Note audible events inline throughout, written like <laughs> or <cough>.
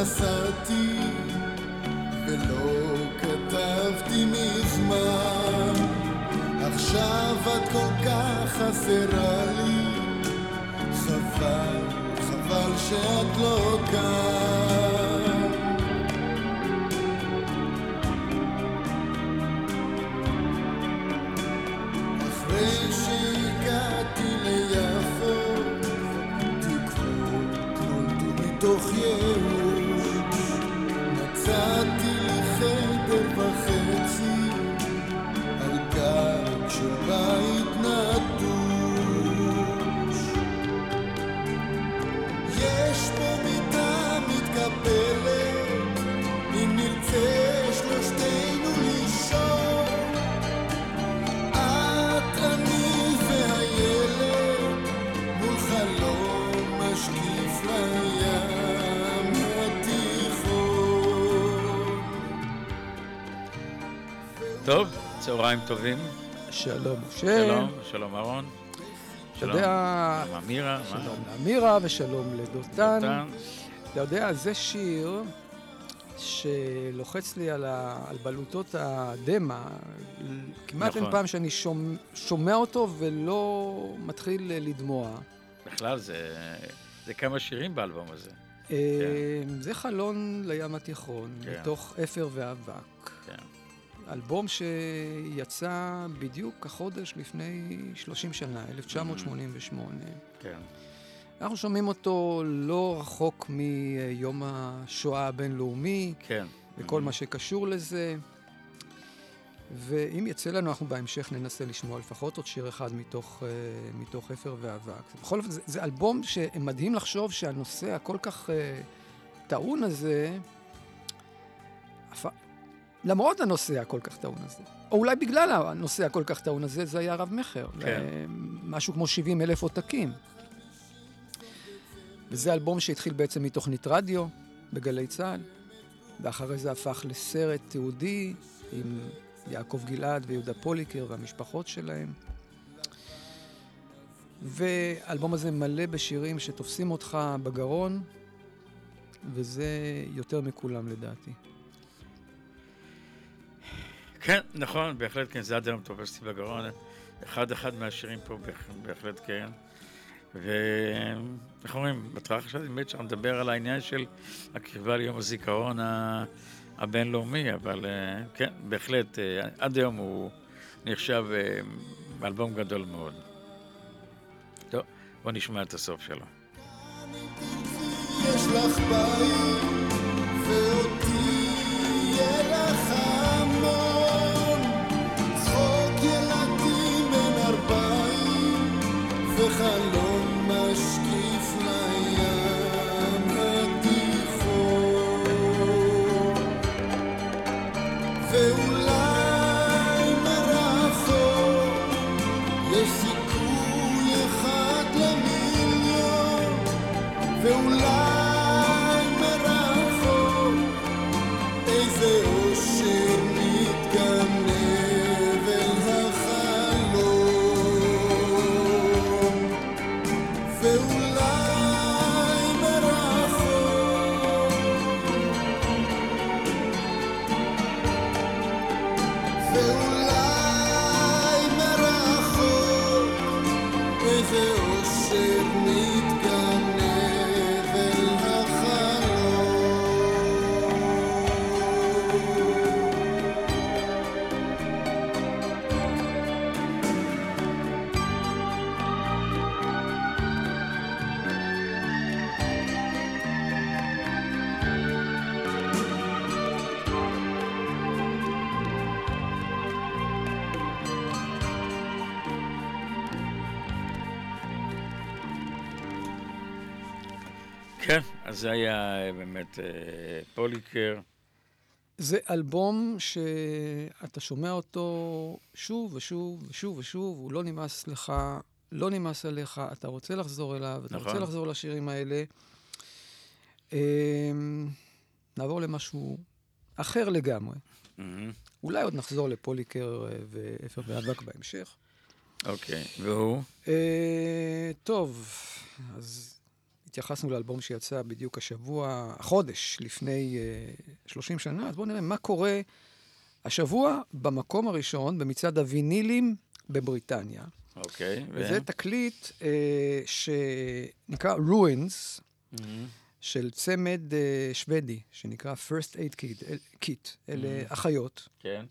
נסעתי ולא כתבתי מזמן. עכשיו את כל כך חסרה לי חבל, חבל שאת לא כאן טוב, צהריים טובים. שלום משה. שלום, שלום אהרון. שלום אמירה. שלום לאמירה ושלום לדותן. אתה יודע, זה שיר שלוחץ לי על, ה, על בלוטות הדמע. כמעט נכון. אין פעם שאני שומע, שומע אותו ולא מתחיל לדמוע. בכלל, זה, זה כמה שירים באלבום הזה. כן. זה חלון לים התיכון, כן. מתוך אפר ואבק. אלבום שיצא בדיוק החודש לפני 30 שנה, 1988. כן. אנחנו שומעים אותו לא רחוק מיום השואה הבינלאומי, כן. וכל mm-hmm. מה שקשור לזה. ואם יצא לנו, אנחנו בהמשך ננסה לשמוע לפחות עוד שיר אחד מתוך, uh, מתוך אפר ואבק. בכל אופן, זה, זה אלבום שמדהים לחשוב שהנושא הכל כך uh, טעון הזה, למרות הנושא הכל כך טעון הזה, או אולי בגלל הנושא הכל כך טעון הזה, זה היה רב-מכר. כן. משהו כמו 70 אלף עותקים. וזה אלבום שהתחיל בעצם מתוכנית רדיו בגלי צה"ל, ואחרי זה הפך לסרט תיעודי עם יעקב גלעד ויהודה פוליקר והמשפחות שלהם. והאלבום הזה מלא בשירים שתופסים אותך בגרון, וזה יותר מכולם לדעתי. כן, נכון, בהחלט כן, זה עד היום תופס אותי בגרון. אחד אחד מהשירים פה בהחלט כן. ואיך אומרים, בהתחלה חשבתי באמת שאנחנו נדבר על העניין של הקרבה ליום הזיכרון הבינלאומי, אבל אה, כן, בהחלט, אה, עד היום הוא נחשב אה, אלבום גדול מאוד. טוב, בוא נשמע את הסוף שלו. יש לך בית אז זה היה באמת אה, פוליקר. זה אלבום שאתה שומע אותו שוב ושוב ושוב ושוב, הוא לא נמאס לך, לא נמאס עליך, אתה רוצה לחזור אליו, אתה נכון. רוצה לחזור לשירים האלה. אמ, נעבור למשהו אחר לגמרי. מהמם. אולי עוד נחזור לפוליקר אה, ואפר ואבק בהמשך. אוקיי, והוא? אה, טוב, אז התייחסנו לאלבום שיצא בדיוק השבוע, החודש, לפני אה, 30 שנה, אז בואו נראה מה קורה השבוע במקום הראשון במצעד הווינילים בבריטניה. אוקיי. ו- וזה תקליט אה, שנקרא Ruins, מהמם. של צמד אה, שוודי, שנקרא First Aid Kit, אל- Kit. אלה אחיות. כן.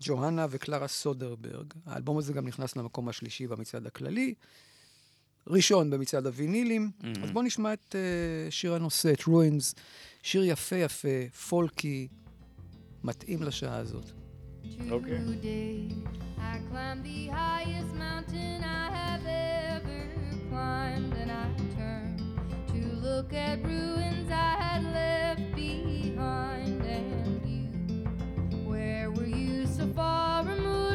ג'והנה וקלרה סודרברג. האלבום הזה גם נכנס למקום השלישי במצעד הכללי. ראשון במצעד הווינילים. Mm -hmm. אז בואו נשמע את uh, שיר הנושא, את רוינס, שיר יפה יפה, פולקי, מתאים לשעה הזאת. אוקיי. Okay. Okay. far removed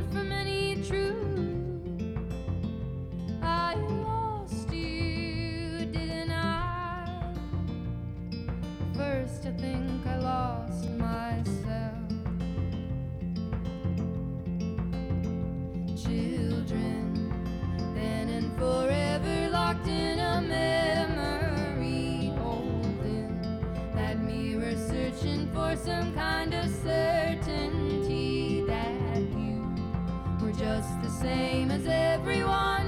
I think I lost myself. children, then and forever locked in a memory, holding that mirror, searching for some kind of certainty that you were just the same as everyone,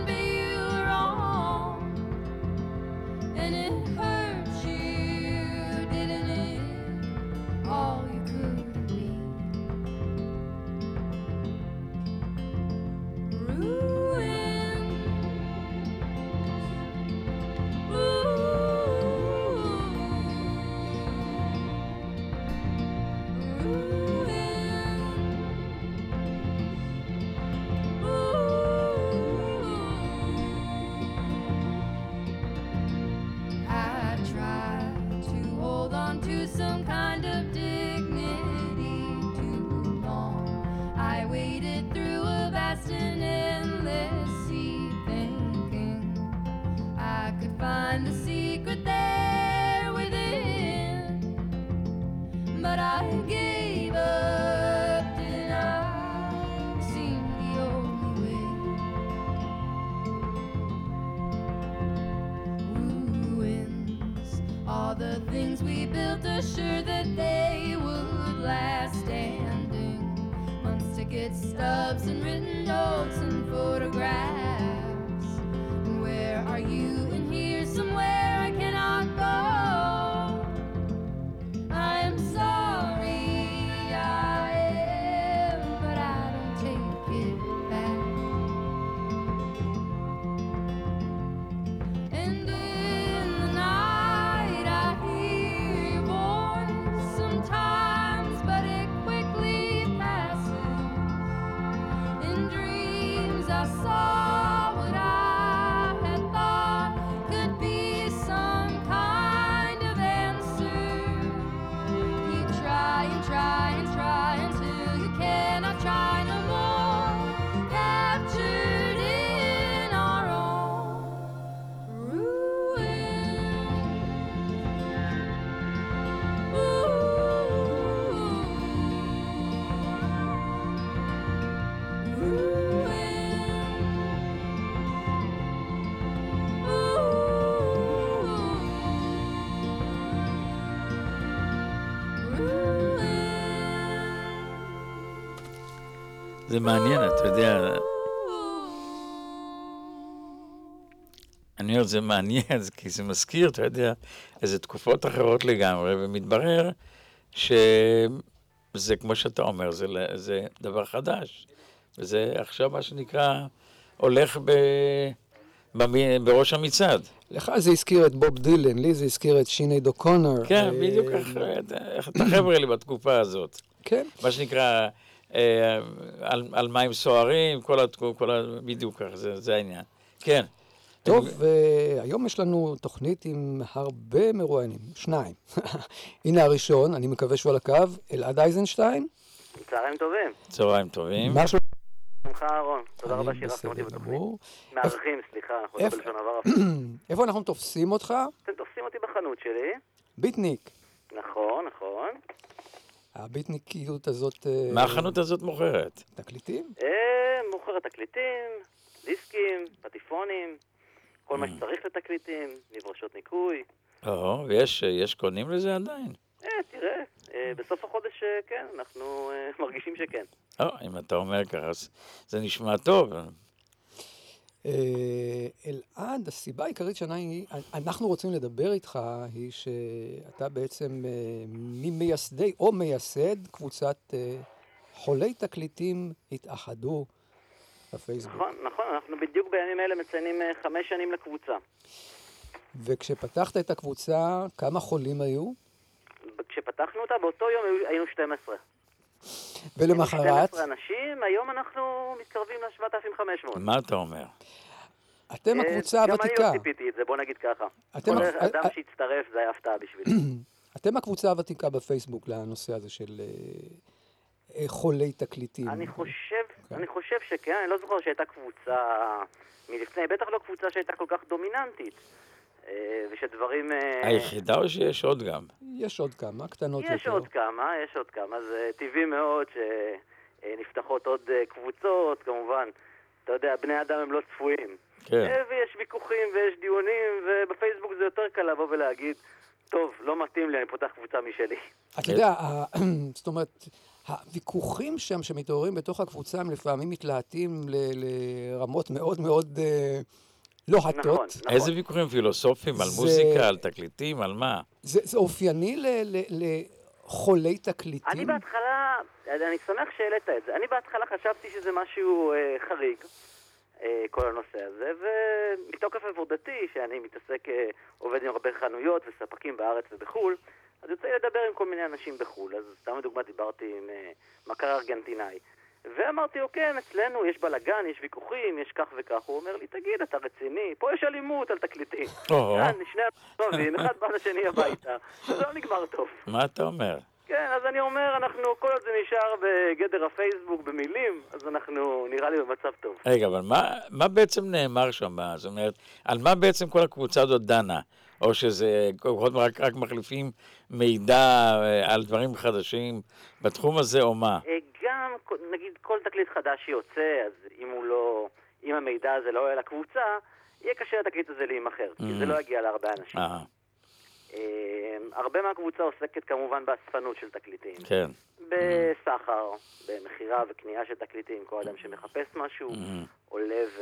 we built assured that they would last standing. Months ticket stubs מעניין, אתה יודע, אני אומר, זה מעניין, כי זה מזכיר, אתה יודע, איזה תקופות אחרות לגמרי, ומתברר שזה, כמו שאתה אומר, זה, זה דבר חדש. וזה עכשיו מה שנקרא, הולך ב, בראש המצעד. לך זה הזכיר את בוב דילן, לי זה הזכיר את שינייד אוקונר. כן, אה, בדיוק איך את החבר'ה האלה בתקופה הזאת. כן, מה שנקרא, אה, על, על מים סוערים, כל התקופה, כל ה... בדיוק ככה, זה, זה העניין. כן, טוב, uh, היום יש לנו תוכנית עם הרבה מרואיינים, שניים. <laughs> הנה הראשון, אני מקווה שהוא על הקו, אלעד אייזנשטיין. צהריים טובים. צהריים טובים. מה שלומך? שלומך אהרון? תודה רבה אני שאירחתם אותי בתוכנית. מארחים, סליחה, לא בלשון עבר אפילו. <clears throat> איפה אנחנו תופסים אותך? אתם תופסים אותי בחנות שלי. ביטניק. נכון, נכון. הביטניקיות הזאת... אה, מה החנות הזאת מוכרת? תקליטים? אה, מוכרת תקליטים, דיסקים, פטיפונים, כל Mm. מה שצריך לתקליטים, מברשות ניקוי. או, ויש יש קונים לזה עדיין? אה, תראה, אה, בסוף החודש כן, אנחנו <laughs> מרגישים שכן. או, אם אתה אומר ככה, זה נשמע טוב. אה, אלעד, הסיבה העיקרית שאנחנו רוצים לדבר איתך היא שאתה בעצם אה, ממייסדי או מייסד קבוצת אה, חולי תקליטים התאחדו בפייסבוק. נכון, נכון, אנחנו בדיוק בימים אלה מציינים חמש שנים לקבוצה. וכשפתחת את הקבוצה, כמה חולים היו? כשפתחנו אותה, באותו יום היינו 12. ולמחרת, 12 אנשים, היום אנחנו מתקרבים ל-7,500. מה אתה אומר? אתם הקבוצה הוותיקה. גם אני לא ציפיתי את זה, בוא נגיד ככה. כל אדם ה- שהצטרף זה היה הפתעה בשבילי. <clears throat> אתם הקבוצה הוותיקה בפייסבוק לנושא הזה של אה, אה, חולי תקליטים. אני חושב, כן. אני חושב שכן, אני לא זוכר שהייתה קבוצה מלפני, בטח לא קבוצה שהייתה כל כך דומיננטית. אה, ושדברים... אה, היחידה או שיש עוד גם? יש עוד כמה, קטנות יותר. יש עוד כמה, יש עוד כמה, זה טבעי מאוד שנפתחות עוד אה, קבוצות, כמובן. אתה יודע, בני אדם הם לא צפויים. כן. אה, ויש ויכוחים ויש דיונים, ובפייסבוק זה יותר קל לבוא ולהגיד, טוב, לא מתאים לי, אני פותח קבוצה משלי. אתה יודע, <clears throat> זאת אומרת, הוויכוחים שם שמתעוררים בתוך הקבוצה הם לפעמים מתלהטים ל- לרמות מאוד מאוד אה, לוהטות. נכון, נכון. איזה ויכוחים פילוסופיים? על זה- מוזיקה, על תקליטים, על מה? זה, זה אופייני ל- ל- לחולי תקליטים? אני בהתחלה, אני שמח שהעלית את זה, אני בהתחלה חשבתי שזה משהו אה, חריג, אה, כל הנושא הזה, ומתוקף עבודתי, שאני מתעסק, אה, עובד עם הרבה חנויות וספקים בארץ ובחו"ל, אז יוצא לי לדבר עם כל מיני אנשים בחו"ל, אז סתם לדוגמה דיברתי עם אה, מכר ארגנטינאי. ואמרתי לו, כן, אצלנו יש בלאגן, יש ויכוחים, יש כך וכך. הוא אומר לי, תגיד, אתה רציני? פה יש אלימות על תקליטים. כאן, שני אנשים, <laughs> אחד בא לשני הביתה. זה לא נגמר טוב. מה אתה אומר? כן, אז אני אומר, אנחנו, כל עוד זה נשאר בגדר הפייסבוק במילים, אז אנחנו נראה לי במצב טוב. רגע, אבל מה, מה בעצם נאמר שם? זאת אומרת, על מה בעצם כל הקבוצה הזאת דנה? או שזה כוחות רק, רק מחליפים מידע אה, על דברים חדשים בתחום הזה, או מה? גם, נגיד, כל תקליט חדש שיוצא, אז אם הוא לא, אם המידע הזה לא יהיה לקבוצה, יהיה קשה לתקליט הזה להימכר, כי זה לא יגיע להרבה אנשים. אה, הרבה מהקבוצה עוסקת כמובן באספנות של תקליטים. כן. בסחר, במכירה וקנייה של תקליטים. כל אדם שמחפש משהו, עולה ו...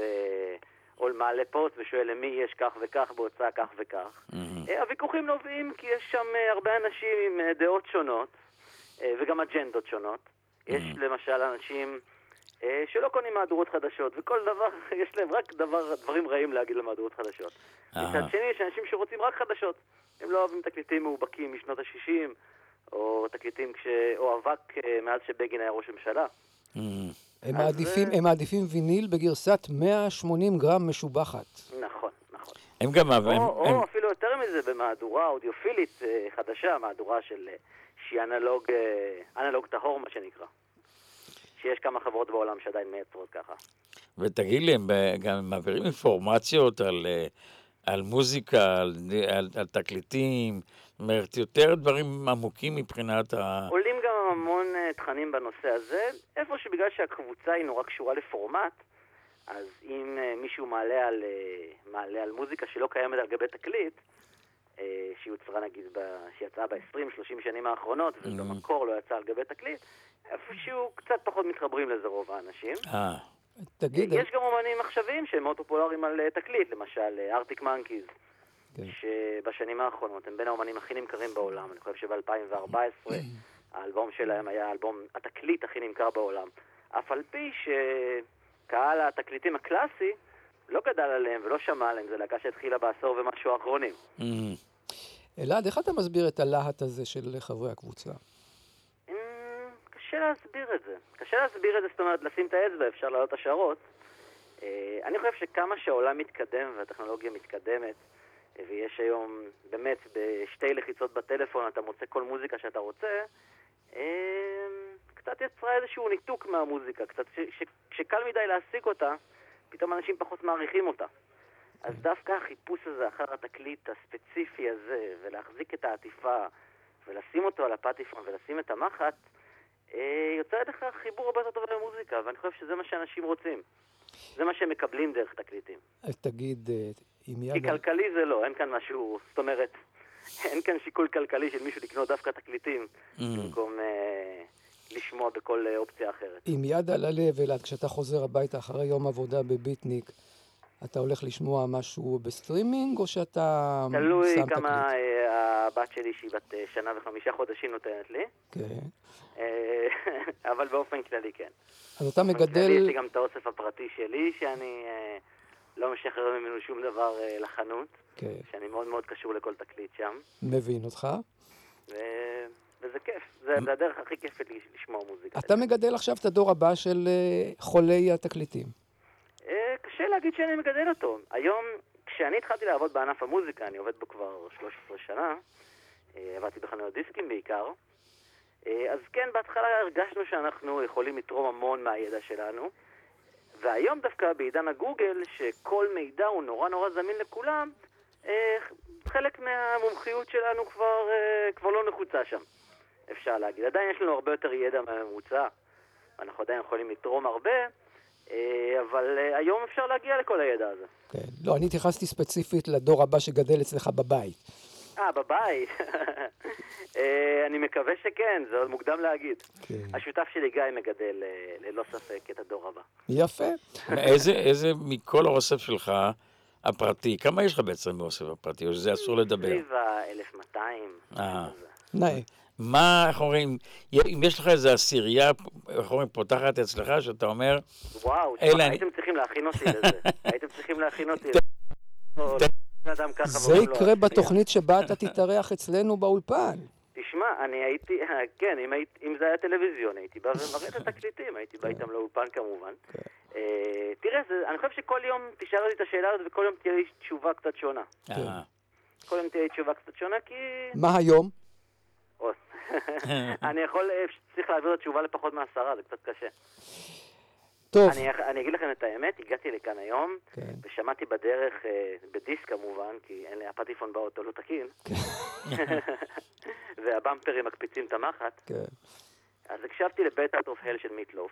או מעלה פוסט ושואל למי יש כך וכך בהוצאה כך וכך. אה, הוויכוחים נובעים כי יש שם אה, הרבה אנשים עם דעות שונות וגם אג'נדות שונות. יש למשל אנשים אה, שלא קונים מהדורות חדשות, וכל דבר, <laughs> יש להם רק דבר, דברים רעים להגיד למהדורות חדשות. מצד שני, יש אנשים שרוצים רק חדשות. הם לא אוהבים תקליטים מאובקים משנות ה-60, או תקליטים כש... או אבק אה, מאז שבגין היה ראש ממשלה. Mm. הם מעדיפים, אה, הם מעדיפים ויניל בגרסת 180 גרם משובחת. נכון, נכון. הם גם... הם, או, הם, או אפילו יותר מזה, במהדורה אודיופילית חדשה, מהדורה של... אה, שהיא אנלוג, אה, אנלוג טהור, מה שנקרא. שיש כמה חברות בעולם שעדיין מייצרות ככה. ותגיד לי, הם ב- גם מעבירים אינפורמציות על, אה, על מוזיקה, על, על, על תקליטים, זאת אומרת, יותר דברים עמוקים מבחינת ה... עולים גם המון אה, תכנים בנושא הזה, איפה שבגלל שהקבוצה היא נורא קשורה לפורמט, אז אם אה, מישהו מעלה על, אה, מעלה על מוזיקה שלא קיימת על גבי תקליט, אה, שיוצרה נגיד, ב, שיצאה ב-20-30 שנים האחרונות, ובמקור לא יצאה על גבי תקליט, איפשהו קצת פחות מתחברים לזה רוב האנשים. אה, תגיד, יש גם אומנים עכשוויים שהם מאוד פופולריים על אה, תקליט, למשל ארטיק מנקיז, כן. שבשנים האחרונות הם בין האומנים הכי נמכרים בעולם. אני חושב שב-2014 האלבום שלהם היה האלבום, התקליט הכי נמכר בעולם. אף על פי שקהל התקליטים הקלאסי לא גדל עליהם ולא שמע עליהם, זו להקה שהתחילה בעשור ומשהו האחרונים. mm, אלעד, איך אתה מסביר את הלהט הזה של חברי הקבוצה? אמ, קשה להסביר את זה. קשה להסביר את זה, זאת אומרת, לשים את האצבע, אפשר להעלות השערות. אה, אני חושב שכמה שהעולם מתקדם והטכנולוגיה מתקדמת, אה, ויש היום, באמת, בשתי לחיצות בטלפון אתה מוצא כל מוזיקה שאתה רוצה, אה, קצת יצרה איזשהו ניתוק מהמוזיקה, קצת ש- ש- שקל מדי להשיג אותה, פתאום אנשים פחות מעריכים אותה. אז דווקא החיפוש הזה אחר התקליט הספציפי הזה, ולהחזיק את העטיפה, ולשים אותו על הפטיפון ולשים את המחט, אה, יוצר לך חיבור הרבה יותר טוב למוזיקה, ואני חושב שזה מה שאנשים רוצים. זה מה שהם מקבלים דרך תקליטים. אז תגיד, אה, כי יד... על- כלכלי זה לא, אין כאן משהו, זאת אומרת, אין כאן שיקול כלכלי של מישהו לקנות דווקא תקליטים, במקום אה, לשמוע בכל אה, אופציה אחרת. עם יד על הלב, אלעד, כשאתה חוזר הביתה אחרי יום עבודה בביטניק, אתה הולך לשמוע משהו בסטרימינג, או שאתה תלוי שם כמה תקליט? אה, הבת שלי, שהיא בת אה, שנה וחמישה חודשים, נותנת לי, כן. <laughs> אבל באופן כללי כן. אז אתה באופן כללי יש מגדל... לי גם את האוסף הפרטי שלי, שאני לא משחרר ממנו שום דבר לחנות, כן, שאני מאוד מאוד קשור לכל תקליט שם, מבין אותך. ו... וזה כיף, זה, זה הדרך הכי כיפת לשמוע מוזיקה. אתה מגדל עכשיו את הדור הבא של אה, חולי התקליטים. אה, קשה להגיד שאני מגדל אותו. היום, כשאני התחלתי לעבוד בענף המוזיקה, אני עובד בו כבר 13 שנה, אה, עבדתי בחנויות דיסקים בעיקר, אז כן, בהתחלה הרגשנו שאנחנו יכולים לתרום המון מהידע שלנו, והיום דווקא בעידן הגוגל, שכל מידע הוא נורא נורא זמין לכולם, חלק מהמומחיות שלנו כבר, כבר לא נחוצה שם, אפשר להגיד. עדיין יש לנו הרבה יותר ידע מהממוצע, אנחנו עדיין יכולים לתרום הרבה, אה, אבל אה, היום אפשר להגיע לכל הידע הזה. כן. לא, אני התייחסתי ספציפית לדור הבא שגדל אצלך בבית. אה, בבית. <laughs> אה, אני מקווה שכן, זה עוד מוקדם להגיד. כן. השותף שלי גיא מגדל ללא ספק את הדור הבא. יפה. איזה, איזה מכל האוסף שלך הפרטי, כמה יש לך בעצם באוסף הפרטי, או שזה אסור לדבר? סביב ה-1200. אה. מה, איך אומרים, אם יש לך איזו עשירייה, איך אומרים, פותחת אצלך, שאתה אומר, וואו, תשמע, אני- הייתם צריכים להכין אותי לזה. <laughs> הייתם צריכים להכין אותי לזה. זה יקרה. בתוכנית שבה אתה תתארח אצלנו באולפן. תשמע, אני הייתי, <laughs> כן, אם, היית, אם זה היה טלוויזיון, הייתי בא ומראה את התקליטים, הייתי בא איתם לאולפן כמובן. אה, תראה, זה, אני חושב שכל יום תשאל אותי את השאלה הזאת וכל יום תהיה לי תשובה קצת שונה. אה, כל יום תהיה לי תשובה קצת שונה כי... מה היום? <laughs> אני יכול, אה, צריך להעביר את התשובה לפחות מעשרה, זה קצת קשה. טוב, אני, אני אגיד לכם את האמת, הגעתי לכאן היום, כן. ושמעתי בדרך, אה, בדיסק כמובן, כי אין לי, הפטיפון באוטו לא תקין, <laughs> והבמפרים מקפיצים את המחט, כן. אז הקשבתי לבית ארט אוף הל של מיטלוף,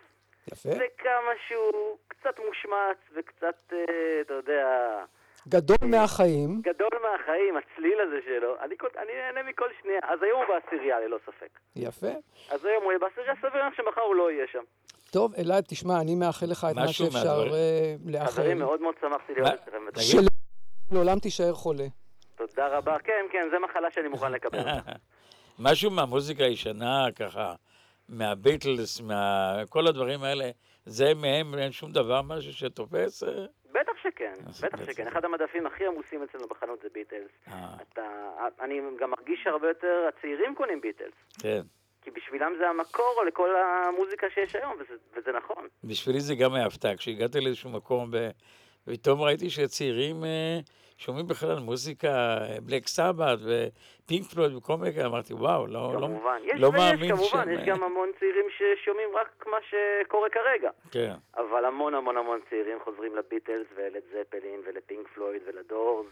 יפה. וכמה שהוא קצת מושמץ וקצת, אה, אתה יודע, גדול מהחיים. גדול מהחיים, הצליל הזה שלו, אני, כל- אני נהנה מכל שנייה. אז היום הוא בעשירייה, ללא ספק. יפה. אז היום הוא יהיה בעשירייה, סביר להניח שמחר הוא לא יהיה שם. טוב, אלעד, תשמע, אני מאחל לך את מה שאפשר. אה, לאחל. חברים, מאוד מאוד שמחתי להיות מה? אצלכם. שלעולם תישאר חולה. תודה רבה. כן, כן, זו מחלה שאני מוכן לקבל אותה. <laughs> משהו מהמוזיקה הישנה, ככה, מהביטלס, מכל הדברים האלה, זה מהם אין שום דבר, משהו שתופס? בטח שכן, בטח. שכן. אחד המדפים הכי עמוסים אצלנו בחנות זה ביטלס. אה, אני גם מרגיש שהרבה יותר הצעירים קונים ביטלס. כן. כי בשבילם זה המקור לכל המוזיקה שיש היום, וזה, וזה נכון. בשבילי זה גם היה הפתעה. כשהגעתי לאיזשהו מקום, ופתאום ראיתי שהצעירים אה, שומעים בכלל מוזיקה, בלק סבת ופינק פלויד וכל מיני כאלה, אמרתי, וואו, לא, לא, כמובן. יש לא ויש, מאמין כמובן, שהם... יש אה, גם המון צעירים ששומעים רק מה שקורה כרגע. כן, אבל המון המון המון צעירים חוזרים לביטלס ולד זפלין ולפינק פלויד ולדורס,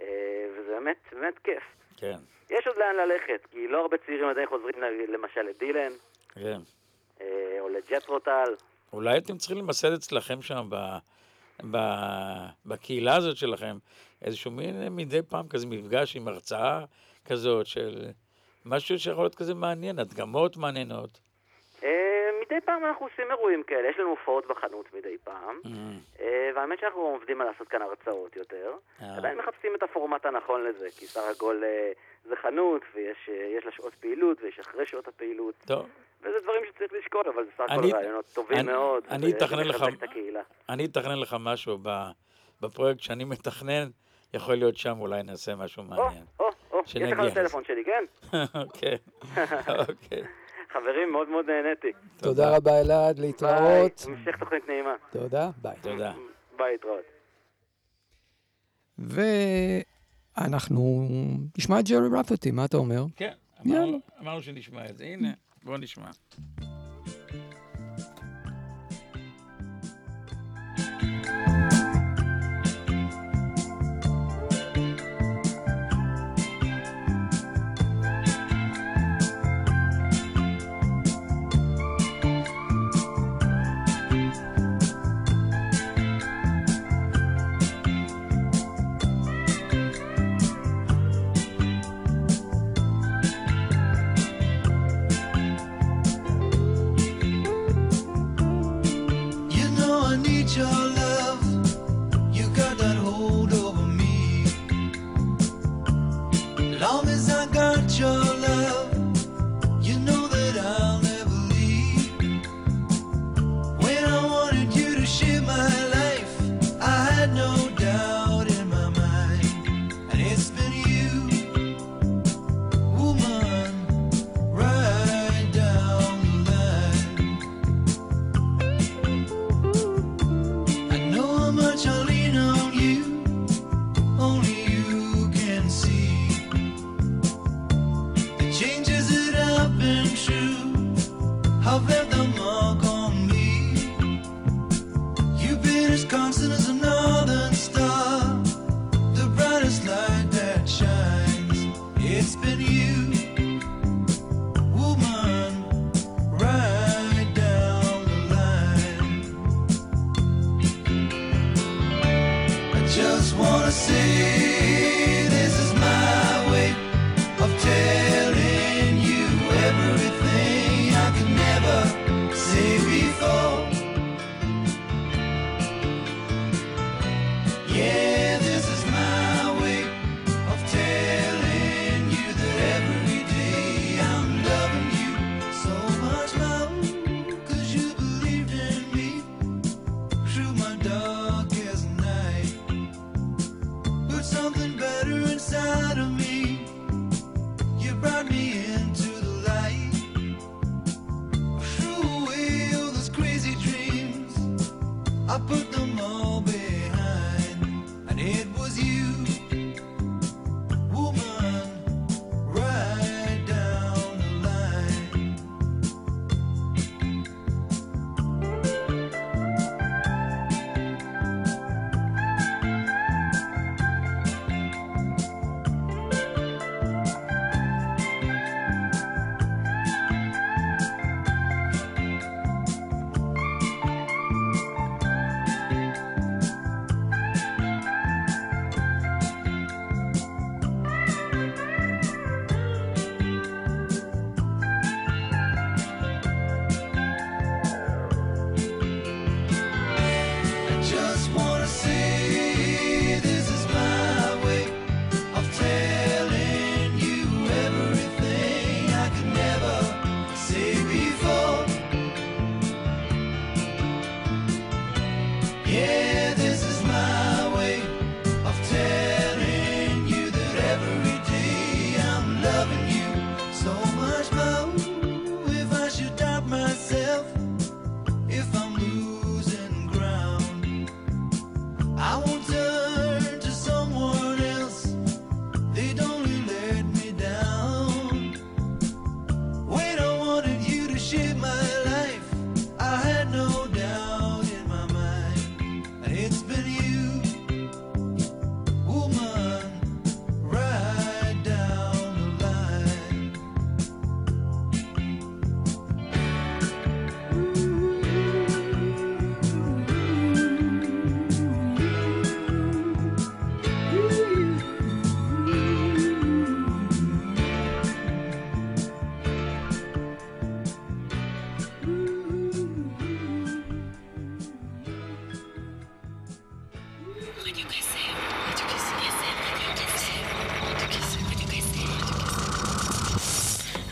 אה, וזה באמת, באמת כיף. כן, יש עוד לאן ללכת, כי לא הרבה צעירים עדיין חוזרים למשל לדילן, כן. אה, או לג'טרוטל. אולי אתם צריכים למסד אצלכם שם, ב, ב, בקהילה הזאת שלכם, איזשהו מין מדי פעם כזה מפגש עם הרצאה כזאת של משהו שיכול להיות כזה מעניין, הדגמות מעניינות. אה, מדי פעם אנחנו עושים אירועים כאלה, יש לנו הופעות בחנות מדי פעם, אה, והאמת שאנחנו עובדים על לעשות כאן הרצאות יותר. אה. עדיין מחפשים את הפורמט הנכון לזה, כי סך הכל אה, זה חנות, ויש אה, יש לה שעות פעילות, ויש אחרי שעות הפעילות, טוב, וזה דברים שצריך לשקול, אבל זה סך הכל רעיונות טובים מאוד. אני אתכנן לך- משהו ב, בפרויקט שאני מתכנן, יכול להיות שם, אולי נעשה משהו מעניין. או, או, או, יש לך את הטלפון שלי, כן? <laughs> אוקיי, אוקיי. חברים, מאוד מאוד נהניתי. תודה רבה, אלעד, להתראות. ביי, המשך תוכנית נעימה. תודה, ביי. תודה. ביי, להתראות. ואנחנו נשמע את ג'רי רפרטי, מה אתה אומר? כן, אמרנו שנשמע את זה, הנה, בואו נשמע.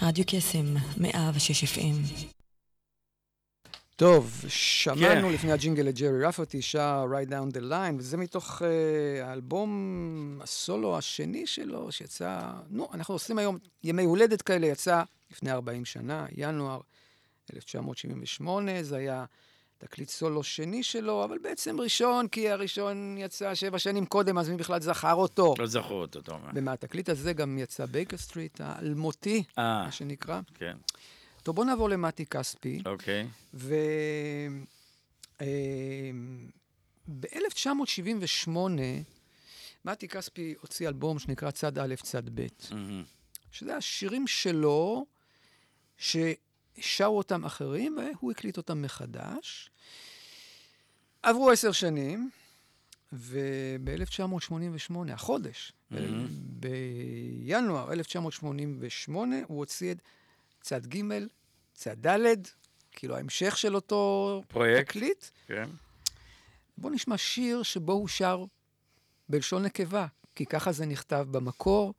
רדיו קסם, מאה ושש אף אם. טוב, שמענו כן. לפני הג'ינגל את ג'רי רפרטי, שר "Right Down the Line, וזה מתוך אה, האלבום הסולו השני שלו, שיצא, נו, אנחנו עושים היום ימי הולדת כאלה, יצא לפני 40 שנה, ינואר 1978, זה היה תקליט סולו שני שלו, אבל בעצם ראשון, כי הראשון יצא שבע שנים קודם, אז מי בכלל זכר אותו? לא זכרו אותו, אתה אומר. ומהתקליט הזה גם יצא Baker Street האלמותי, אה. מה שנקרא. כן, טוב, בוא נעבור למתי כספי. אוקיי. ו... ב-1978, מתי כספי הוציא אלבום שנקרא צד א', צד ב', מהמם. שזה השירים שלו, ששרו אותם אחרים, והוא הקליט אותם מחדש. עברו עשר שנים, וב-1988, החודש, מהמם. בינואר 1988, הוא הוציא את צד ג', צד ד', כאילו ההמשך של אותו פרויקט. תקליט. כן. בואו נשמע שיר שבו הוא שר בלשון נקבה, כי ככה זה נכתב במקור.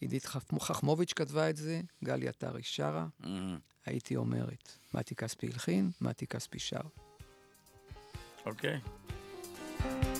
עידית חכ- חכמוביץ' כתבה את זה, גלי עטרי שרה, מהמם. הייתי אומרת. מתי כספי הלחין, מתי כספי שר. אוקיי. הייתי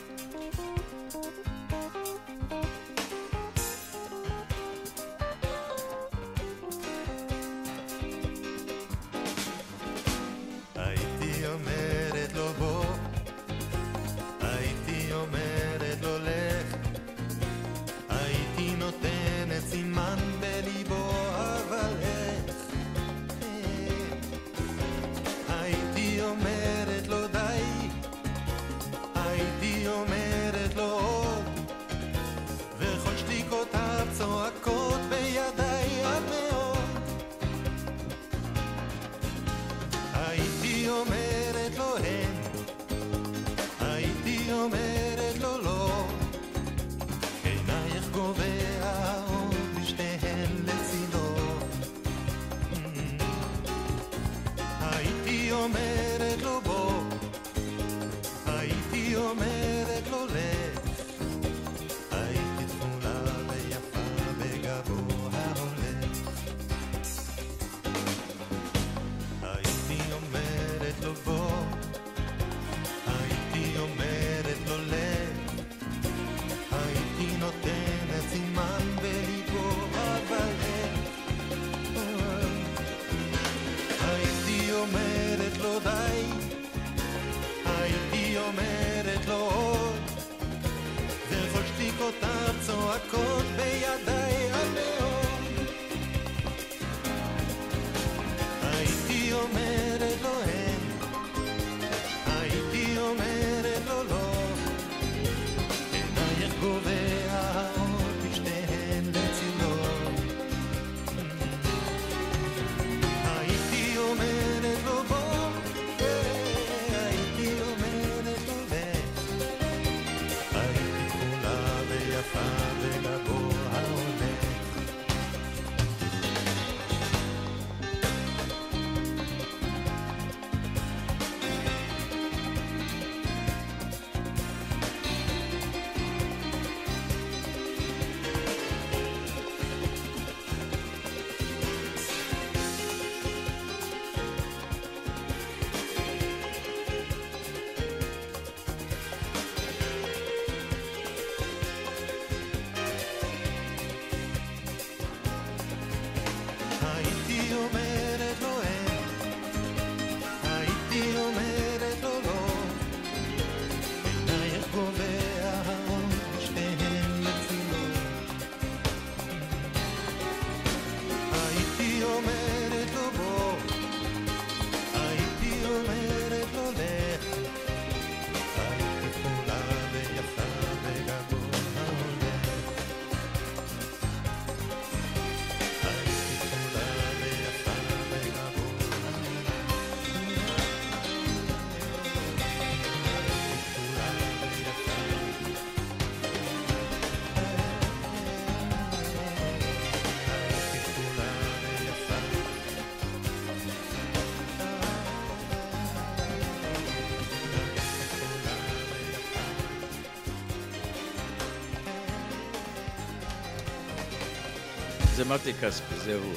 מתי כספי, זה הוא.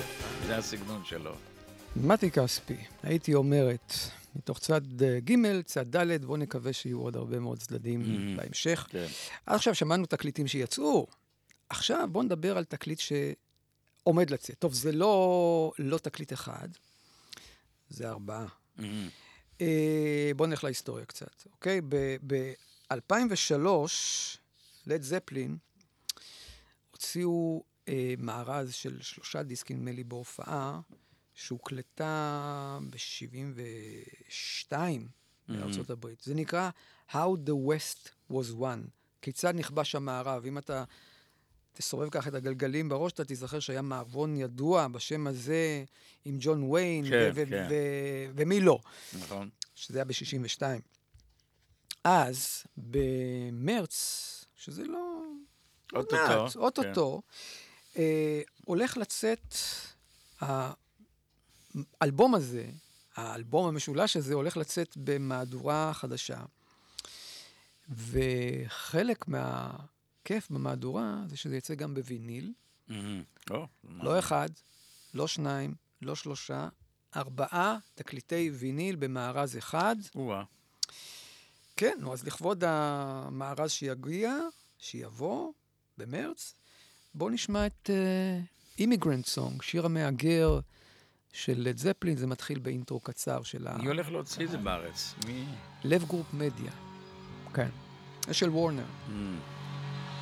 זה הסגנון שלו. מתי כספי, הייתי אומרת, מתוך צד אה, ג', צד ד', בואו נקווה שיהיו עוד הרבה מאוד צדדים Mhm. בהמשך. כן. עכשיו שמענו תקליטים שיצאו, עכשיו בואו נדבר על תקליט שעומד לצאת. טוב, זה לא, לא תקליט אחד, זה ארבעה. מהמם. אה, בואו נלך להיסטוריה קצת, אוקיי? ב-2003, לד זפלין הוציאו מארז של שלושה דיסקים, נדמה לי, בהופעה, שהוקלטה ב-72 בארצות הברית. זה נקרא How the West was One, כיצד נכבש המערב. אם אתה תסובב ככה את הגלגלים בראש, אתה תיזכר שהיה מערבון ידוע בשם הזה עם ג'ון ויין, כן, ו- כן. ו- ומי לא. נכון. שזה היה ב-62. אז, במרץ, שזה לא... עוד אוטוטו, מעט, אוטוטו, אה, הולך לצאת האלבום הזה, האלבום המשולש הזה, הולך לצאת במהדורה חדשה. וחלק מהכיף במהדורה זה שזה יצא גם בוויניל. או, מה לא? אחד, לא שניים, לא שלושה, ארבעה תקליטי ויניל במארז אחד. או-אה. כן, נו, אז לכבוד המארז שיגיע, שיבוא במרץ, בואו נשמע את Immigrant Song, שיר המהגר של לד זפלין, זה מתחיל באינטרו קצר של מי הולך להוציא את זה בארץ? מי? הלב גרופ מדיה. כן, זה של וורנר.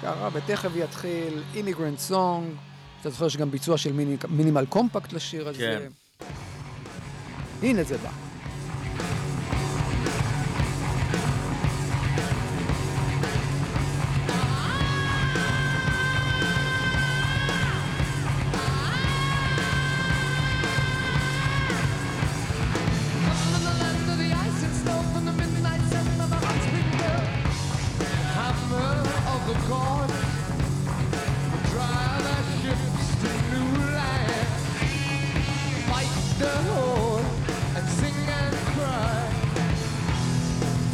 קרה, ותכף יתחיל Immigrant Song. אתה זוכר שגם ביצוע של מיני, מינימל קומפקט לשיר הזה. הנה זה בא.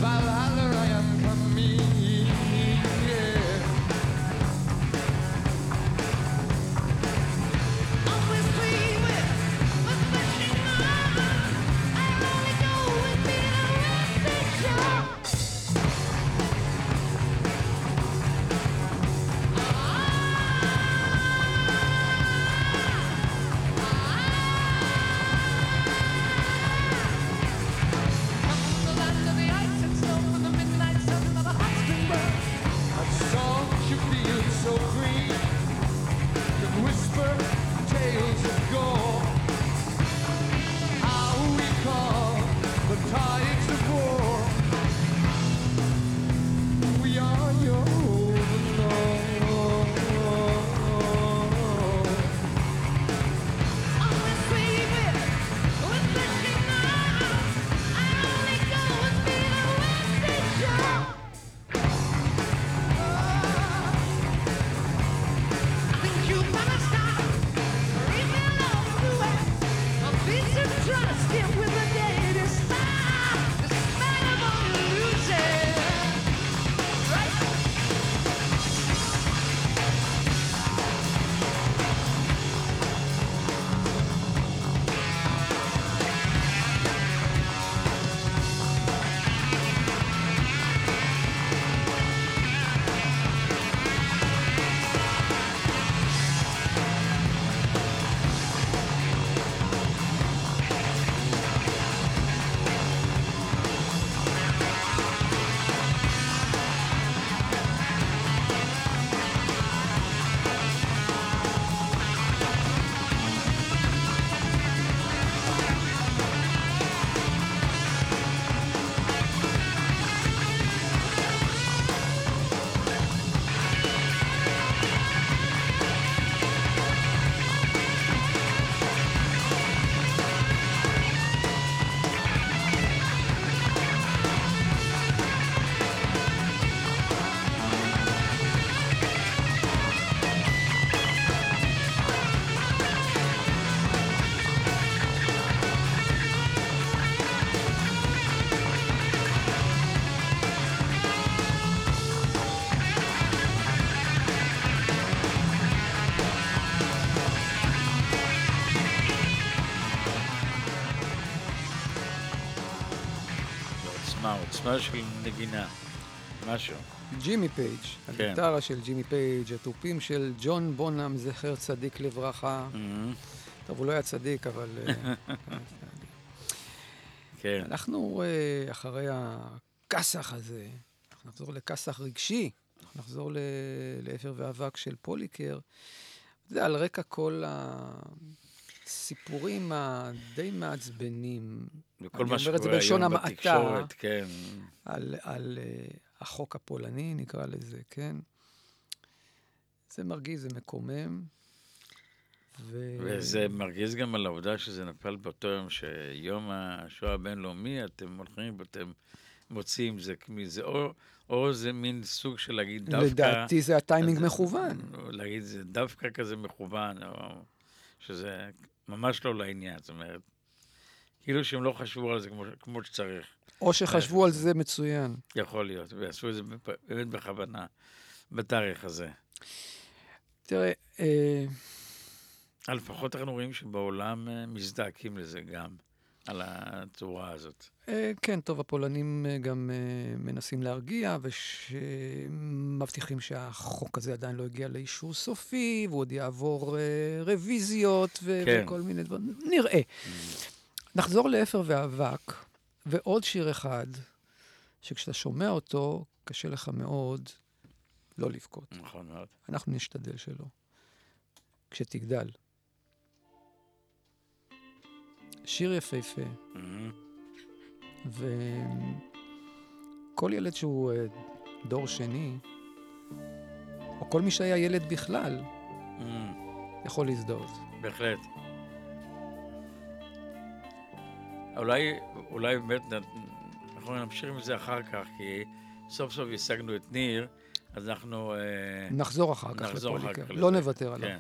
Valhalla, עוצמה של נגינה. משהו. ג'ימי פייג', כן. הגיטרה של ג'ימי פייג', התופים של ג'ון בונאם, זכר צדיק לברכה. מהמם. טוב, הוא לא היה צדיק, אבל... אה, <laughs> כן. אנחנו אה, אחרי הכסח הזה, אנחנו נחזור לכסח רגשי, אנחנו נחזור לאפר ואבק של פוליקר. זה על רקע כל הסיפורים הדי מעצבנים. אני מה אומר את זה שקורה בלשון המעטה. כן. על, על uh, החוק הפולני, נקרא לזה, כן? זה מרגיז, זה מקומם. ו... וזה מרגיז גם על העובדה שזה נפל באותו יום שיום השואה הבינלאומי, אתם הולכים ואתם מוצאים, זה, זה או, או זה מין סוג של להגיד דווקא... לדעתי זה הטיימינג מכוון. להגיד זה דווקא כזה מכוון, או שזה ממש לא לעניין, זאת אומרת, כאילו שהם לא חשבו על זה כמו, כמו שצריך, או שחשבו על זה מצוין. יכול להיות, ועשו את זה באמת בכוונה, בתאריך הזה. תראה, אה, אבל לפחות אנחנו רואים שבעולם אה, מזדעקים לזה גם, על הצורה הזאת. אה, כן, טוב, הפולנים אה, גם אה, מנסים להרגיע, ומבטיחים שהחוק הזה עדיין לא הגיע לאישור סופי, והוא עוד יעבור רוויזיות ו- כן. וכל מיני דברים. נראה. נחזור לאפר ואבק, ועוד שיר אחד, שכשאתה שומע אותו, קשה לך מאוד לא לבכות. נכון מאוד. אנחנו נשתדל שלא. כשתגדל. שיר יפהפה, Mhm. וכל ילד שהוא אה, דור שני, או כל מי שהיה ילד בכלל, Mhm. יכול להזדהות. בהחלט. אולי, אולי באמת אנחנו נמשיך עם זה אחר כך, כי סוף סוף השגנו את ניר, אז אנחנו... אה, נחזור אחר כך נחזור אחר לפוליקר. כך לא לזה. נוותר עליו. כן.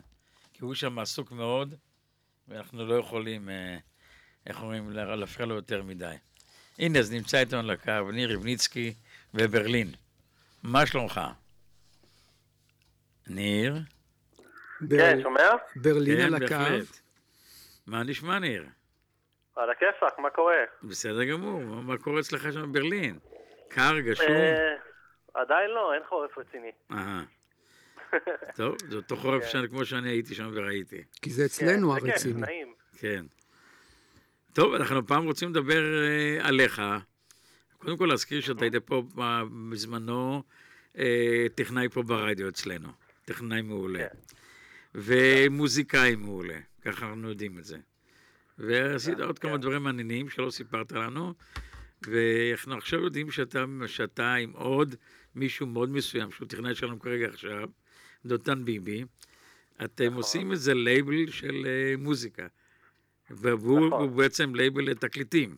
כי הוא שם עסוק מאוד, ואנחנו לא יכולים, אה, איך אומרים, לה- להפריע לו יותר מדי. הנה, אז נמצא איתנו על הקו ניר ריבניצקי בברלין. מה שלומך? ניר? בר- כן, שומע? ברלין כן, על הקו. בהחלט. מה נשמע, ניר? על הכיפאק, מה קורה? בסדר גמור, מה קורה אצלך שם בברלין? קר, גשום? אה, עדיין לא, אין חורף רציני. אהה. <laughs> טוב, זה אותו חורף כן. שאני- כמו שאני הייתי שם וראיתי. כי זה אצלנו כן, הרציני. נעים. כן. טוב, אנחנו פעם רוצים לדבר אה, עליך. קודם כל להזכיר שאתה היית פה ב- בזמנו אה, טכנאי פה ברדיו אצלנו. טכנאי מעולה. כן. ומוזיקאי מעולה, ככה אנחנו יודעים את זה. ועשית עוד כמה כן. דברים מעניינים שלא סיפרת לנו, ואנחנו עכשיו יודעים שאתה, שאתה עם עוד מישהו מאוד מסוים, שהוא טכנאי שלנו כרגע עכשיו, דותן ביבי, אתם נכון. עושים איזה לייבל של אה, מוזיקה. והוא נכון. בעצם לייבל לתקליטים.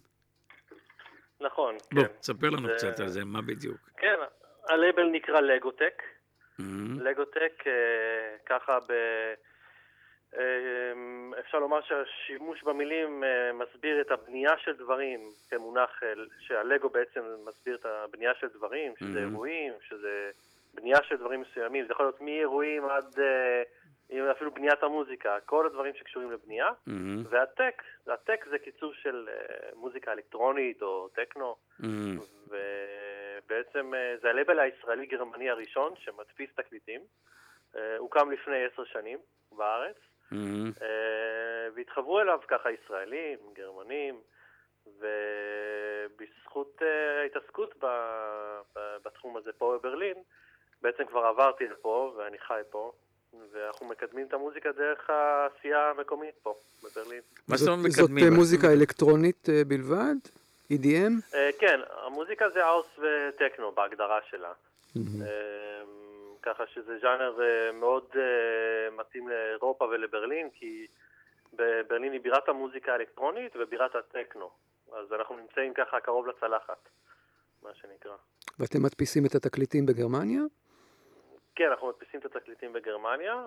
נכון, בוא, כן. תספר לנו זה- קצת על זה, מה בדיוק. כן, הלייבל נקרא לגוטק. אהם. לגוטק, אה, ככה ב... אה, אפשר לומר שהשימוש במילים אה, מסביר את הבנייה של דברים כמונח, אה, שהלגו בעצם מסביר את הבנייה של דברים, שזה אהם. אירועים, שזה בנייה של דברים מסוימים, זה יכול להיות מאירועים עד אה, אפילו בניית המוזיקה, כל הדברים שקשורים לבנייה. Mhm. והטק, הטק זה קיצור של אה, מוזיקה אלקטרונית או טכנו, Mhm. ובעצם אה, זה הלייבל הישראלי-גרמני הראשון שמדפיס תקליטים. אה, הוקם לפני עשר שנים בארץ, Mhm. אה, והתחברו אליו ככה ישראלים, גרמנים, ובזכות ההתעסקות ב- ב- בתחום הזה פה בברלין, בעצם כבר עברתי לפה ואני חי פה, ואנחנו מקדמים את המוזיקה דרך העשייה המקומית פה, בברלין. מה זאת זאת- אומרת זאת מקדמים? אה, מוזיקה אלקטרונית אה, בלבד? EDM? אה, כן, המוזיקה זה האוס וטכנו בהגדרה שלה. ככה שזה ז'אנר מאוד מתאים לאירופה ולברלין, כי ברלין היא בירת המוזיקה האלקטרונית ובירת הטכנו. אז אנחנו נמצאים ככה קרוב לצלחת, מה שנקרא. ואתם מדפיסים את התקליטים בגרמניה? כן, אנחנו מדפיסים את התקליטים בגרמניה,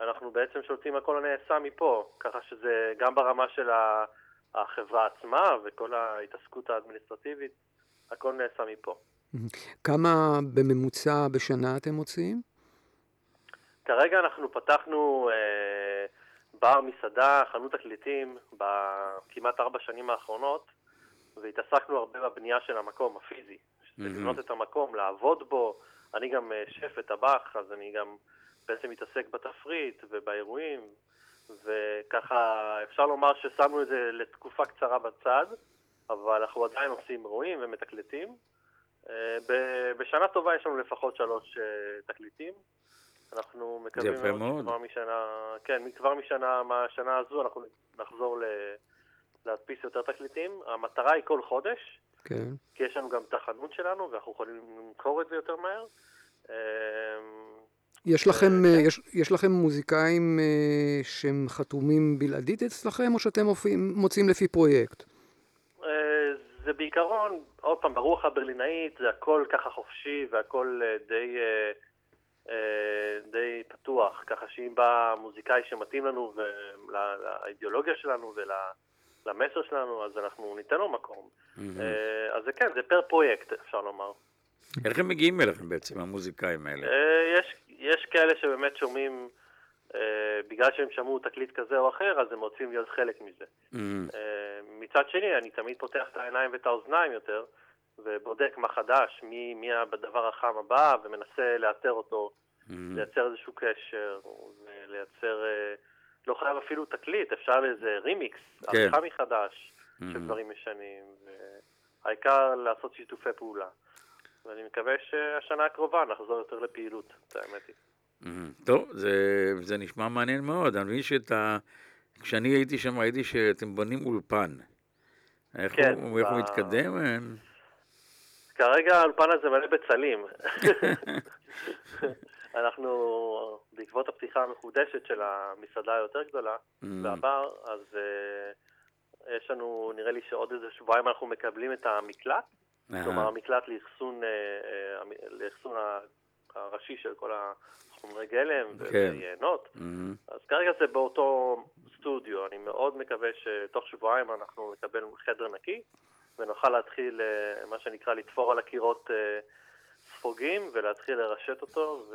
ואנחנו בעצם שולטים על כל הנעשה מפה, ככה שזה גם ברמה של החברה עצמה וכל ההתעסקות האדמיניסטרטיבית, הכל נעשה מפה. כמה בממוצע בשנה אתם מוציאים? כרגע אנחנו פתחנו אה, בר, מסעדה, חנות תקליטים בכמעט ארבע שנים האחרונות, והתעסקנו הרבה בבנייה של המקום הפיזי. לבנות את המקום, לעבוד בו. אני גם אה, שף וטבח, אז אני גם בעצם מתעסק בתפריט ובאירועים, וככה אפשר לומר ששמנו את זה לתקופה קצרה בצד, אבל אנחנו עדיין עושים אירועים ומתקלטים. אה, בשנה טובה יש לנו לפחות שלוש אה, תקליטים. אנחנו מקווים מאוד מאוד. שכבר משנה, כן, כבר משנה, מהשנה הזו אנחנו נחזור ל... להדפיס יותר תקליטים. המטרה היא כל חודש, כן. כי יש לנו גם את החנות שלנו ואנחנו יכולים למכור את זה יותר מהר. אה, יש לכם, כן. אה, יש, יש לכם מוזיקאים אה, שהם חתומים בלעדית אצלכם, או שאתם מופיעים, מוצאים לפי פרויקט? אה, זה בעיקרון, עוד פעם, ברוח הברלינאית זה הכל ככה חופשי והכל אה, די, אה, אה, די פתוח, ככה שאם בא מוזיקאי שמתאים לנו ולאידיאולוגיה שלנו ולמסר שלנו, אז אנחנו ניתן לו מקום. אה, אז זה כן, זה פר פרויקט, אפשר לומר. איך הם מגיעים אליכם בעצם, המוזיקאים האלה? אה, יש, יש כאלה שבאמת שומעים, אה, בגלל שהם שמעו תקליט כזה או אחר, אז הם רוצים להיות חלק מזה. אמ, אה, מצד שני, אני תמיד פותח את העיניים ואת האוזניים יותר, ובודק מה חדש, מי, מי הדבר החם הבא, ומנסה לאתר אותו, אמ, לייצר איזשהו קשר, אה, לא חייב אפילו תקליט, אפשר לאיזה רימיקס, כן. עריכה מחדש של אמ. דברים ישנים, והעיקר לעשות שיתופי פעולה. ואני מקווה שהשנה הקרובה נחזור יותר לפעילות, את האמת היא. אמ. טוב, זה, זה נשמע מעניין מאוד. אני מבין שאת ה... כשאני הייתי שם, ראיתי שאתם בונים אולפן. איך כן, הוא, איך הוא ב- מתקדם? אה, כרגע האולפן הזה מלא בצלים. <laughs> אנחנו, בעקבות הפתיחה המחודשת של המסעדה היותר גדולה אמ, בעבר, אז uh, יש לנו, נראה לי שעוד איזה שבועיים אנחנו מקבלים את המקלט, אהה. כלומר המקלט לאחסון, uh, uh, לאחסון הראשי של כל החומרי גלם כן. ויינות. אמ, אז כרגע זה באותו סטודיו, אני מאוד מקווה שתוך שבועיים אנחנו נקבל חדר נקי ונוכל להתחיל, אה, מה שנקרא, לתפור על הקירות אה, ספוגים ולהתחיל לרשת אותו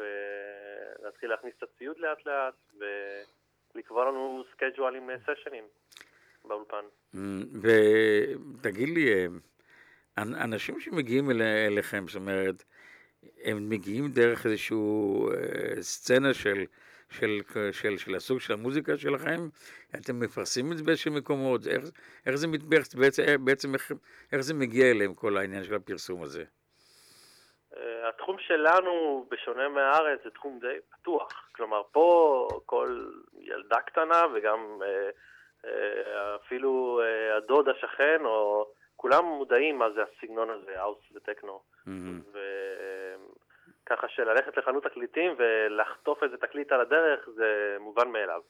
ולהתחיל להכניס את הציוד לאט לאט ולקבוע לנו סקייג'ואלים לסשנים באולפן. אמ, ותגיד לי, אה, אנ- אנשים שמגיעים אל- אליכם, זאת אומרת, הם מגיעים דרך איזושהי סצנה של, של, של, של הסוג של המוזיקה שלכם? אתם מפרסמים את זה באיזשהם מקומות? איך, איך זה מתבצע, בעצם, בעצם איך, איך זה מגיע אליהם, כל העניין של הפרסום הזה? אה, התחום שלנו, בשונה מהארץ, זה תחום די פתוח. כלומר, פה כל ילדה קטנה וגם אה, אה, אפילו הדוד השכן, או כולם מודעים מה זה הסגנון הזה, האוס וטכנו. אמ, וככה שללכת לחנות תקליטים ולחטוף איזה תקליט על הדרך זה מובן מאליו.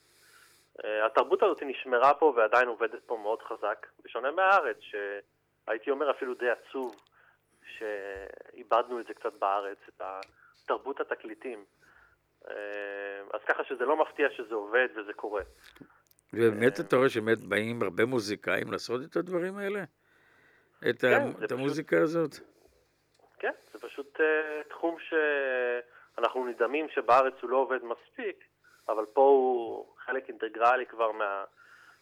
התרבות הזאת נשמרה פה ועדיין עובדת פה מאוד חזק, בשונה מהארץ, שהייתי אומר אפילו די עצוב שאיבדנו את זה קצת בארץ, את תרבות התקליטים. אה, אז ככה שזה לא מפתיע שזה עובד וזה קורה. ובאמת אתה רואה שבאמת באים הרבה מוזיקאים לעשות את הדברים האלה? את, כן, את פשוט- המוזיקה הזאת? כן, זה פשוט uh, תחום שאנחנו נדהמים שבארץ הוא לא עובד מספיק, אבל פה הוא חלק אינטגרלי כבר מה,